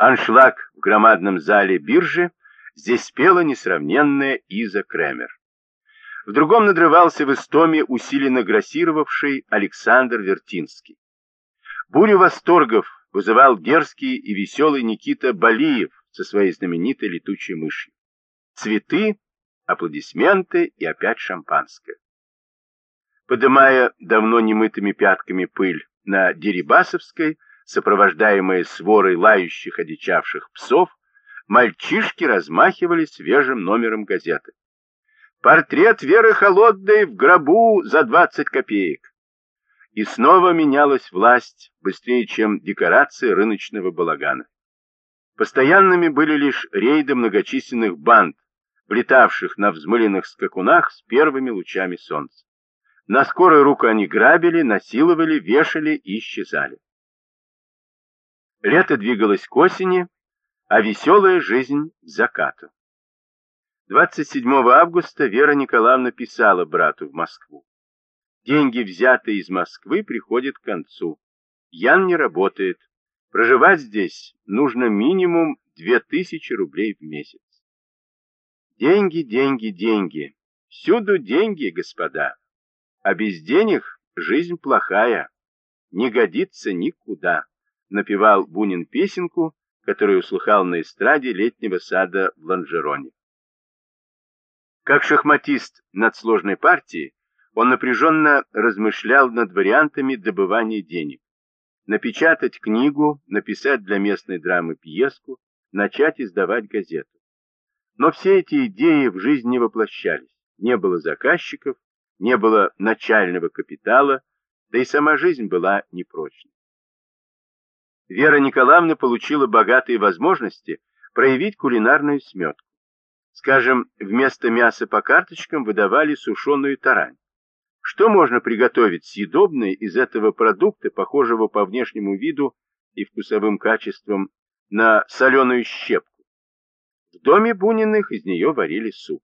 Аншлаг в громадном зале биржи, здесь пела несравненная Иза Кремер. В другом надрывался в истоме усиленно грассировавший Александр Вертинский. Бурю восторгов вызывал дерзкий и веселый Никита Балиев со своей знаменитой летучей мышью. Цветы, аплодисменты и опять шампанское. Подымая давно немытыми пятками пыль на Дерибасовской, сопровождаемые сворой лающих одичавших псов, мальчишки размахивали свежим номером газеты. Портрет Веры Холодной в гробу за 20 копеек. И снова менялась власть быстрее, чем декорации рыночного балагана. Постоянными были лишь рейды многочисленных банд, влетавших на взмыленных скакунах с первыми лучами солнца. На скорую руку они грабили, насиловали, вешали и исчезали. Лето двигалось к осени, а веселая жизнь к закату. 27 августа Вера Николаевна писала брату в Москву. Деньги, взятые из Москвы, приходят к концу. Ян не работает. Проживать здесь нужно минимум 2000 рублей в месяц. Деньги, деньги, деньги. Всюду деньги, господа. А без денег жизнь плохая. Не годится никуда напевал Бунин песенку, которую услыхал на эстраде летнего сада в Ланжероне. Как шахматист над сложной партией, он напряженно размышлял над вариантами добывания денег. Напечатать книгу, написать для местной драмы пьеску, начать издавать газету. Но все эти идеи в жизнь не воплощались. Не было заказчиков, не было начального капитала, да и сама жизнь была непрочной. Вера Николаевна получила богатые возможности проявить кулинарную сметку. Скажем, вместо мяса по карточкам выдавали сушеную тарань. Что можно приготовить съедобное из этого продукта, похожего по внешнему виду и вкусовым качествам на соленую щепку? В доме Буниных из нее варили суп.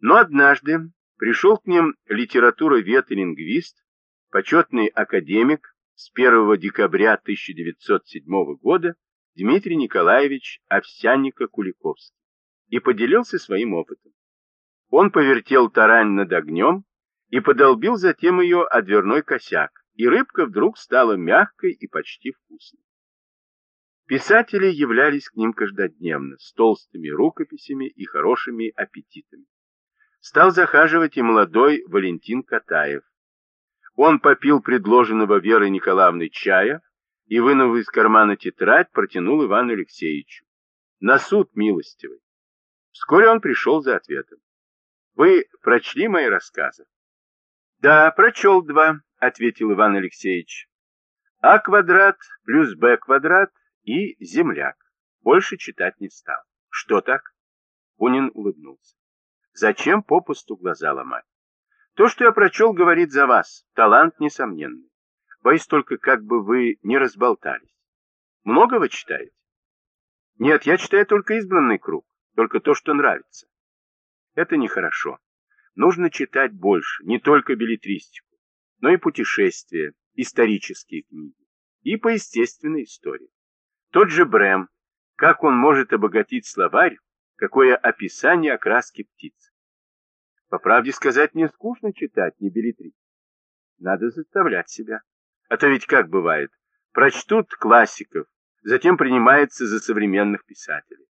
Но однажды пришел к ним литературовед и лингвист, почетный академик, с 1 декабря 1907 года Дмитрий Николаевич Овсянника-Куликовский и поделился своим опытом. Он повертел тарань над огнем и подолбил затем ее о дверной косяк, и рыбка вдруг стала мягкой и почти вкусной. Писатели являлись к ним каждодневно, с толстыми рукописями и хорошими аппетитами. Стал захаживать и молодой Валентин Катаев, он попил предложенного Верой Николаевной чая и, вынув из кармана тетрадь, протянул Ивану Алексеевичу. На суд милостивый. Вскоре он пришел за ответом. Вы прочли мои рассказы? Да, прочел два, ответил Иван Алексеевич. А квадрат плюс Б квадрат и земляк. Больше читать не стал. Что так? Бунин улыбнулся. Зачем попусту глаза ломать? То, что я прочел, говорит за вас. Талант несомненный. Боюсь только, как бы вы не разболтались. Много вы читаете? Нет, я читаю только избранный круг, только то, что нравится. Это нехорошо. Нужно читать больше, не только билетристику, но и путешествия, исторические книги, и по естественной истории. Тот же Брэм, как он может обогатить словарь, какое описание окраски птиц. По правде сказать, мне скучно читать, не билетрить. Надо заставлять себя. А то ведь как бывает, прочтут классиков, затем принимаются за современных писателей.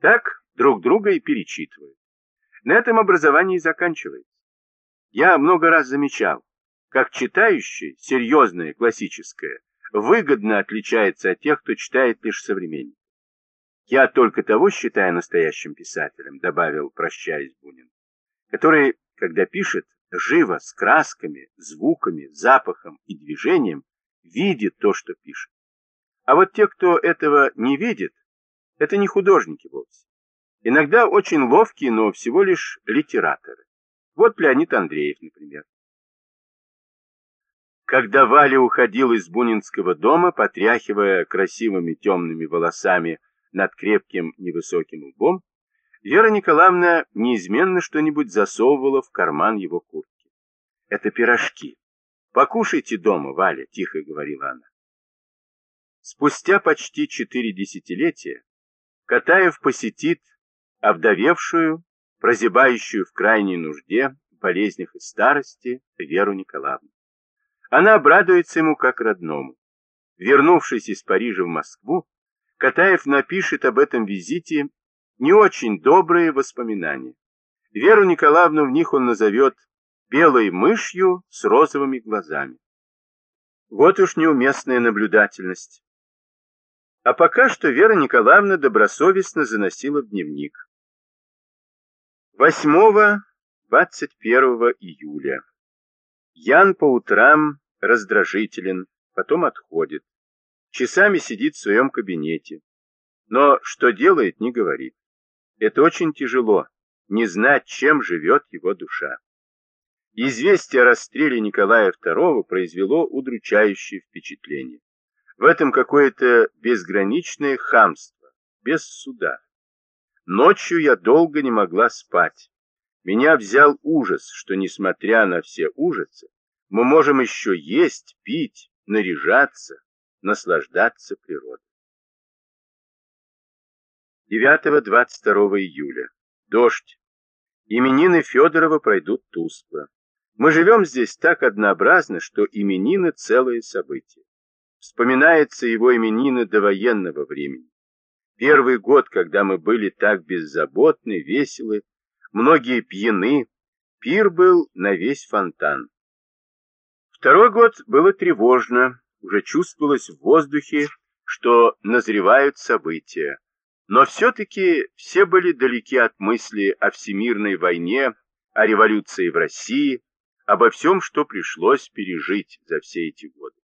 Так друг друга и перечитывают. На этом образование и заканчивается. Я много раз замечал, как читающий, серьезное, классическое, выгодно отличается от тех, кто читает лишь современник. Я только того считаю настоящим писателем, добавил, прощаясь Бунин который, когда пишет, живо, с красками, звуками, запахом и движением, видит то, что пишет. А вот те, кто этого не видит, это не художники вовсе. Иногда очень ловкие, но всего лишь литераторы. Вот Леонид Андреев, например. Когда Валя уходил из Бунинского дома, потряхивая красивыми темными волосами над крепким невысоким лбом, Вера Николаевна неизменно что-нибудь засовывала в карман его куртки. «Это пирожки. Покушайте дома, Валя», — тихо говорила она. Спустя почти четыре десятилетия Катаев посетит овдовевшую, прозябающую в крайней нужде, болезнях и старости Веру Николаевну. Она обрадуется ему как родному. Вернувшись из Парижа в Москву, Катаев напишет об этом визите не очень добрые воспоминания. Веру Николаевну в них он назовет белой мышью с розовыми глазами. Вот уж неуместная наблюдательность. А пока что Вера Николаевна добросовестно заносила в дневник. 8-21 июля. Ян по утрам раздражителен, потом отходит. Часами сидит в своем кабинете. Но что делает, не говорит. Это очень тяжело, не знать, чем живет его душа. Известие о расстреле Николая II произвело удручающее впечатление. В этом какое-то безграничное хамство, без суда. Ночью я долго не могла спать. Меня взял ужас, что, несмотря на все ужасы, мы можем еще есть, пить, наряжаться, наслаждаться природой. 9-22 июля. Дождь. Именины Федорова пройдут тускло. Мы живем здесь так однообразно, что именины – целое событие. Вспоминается его именины до военного времени. Первый год, когда мы были так беззаботны, веселы, многие пьяны, пир был на весь фонтан. Второй год было тревожно, уже чувствовалось в воздухе, что назревают события. Но все-таки все были далеки от мысли о всемирной войне, о революции в России, обо всем, что пришлось пережить за все эти годы.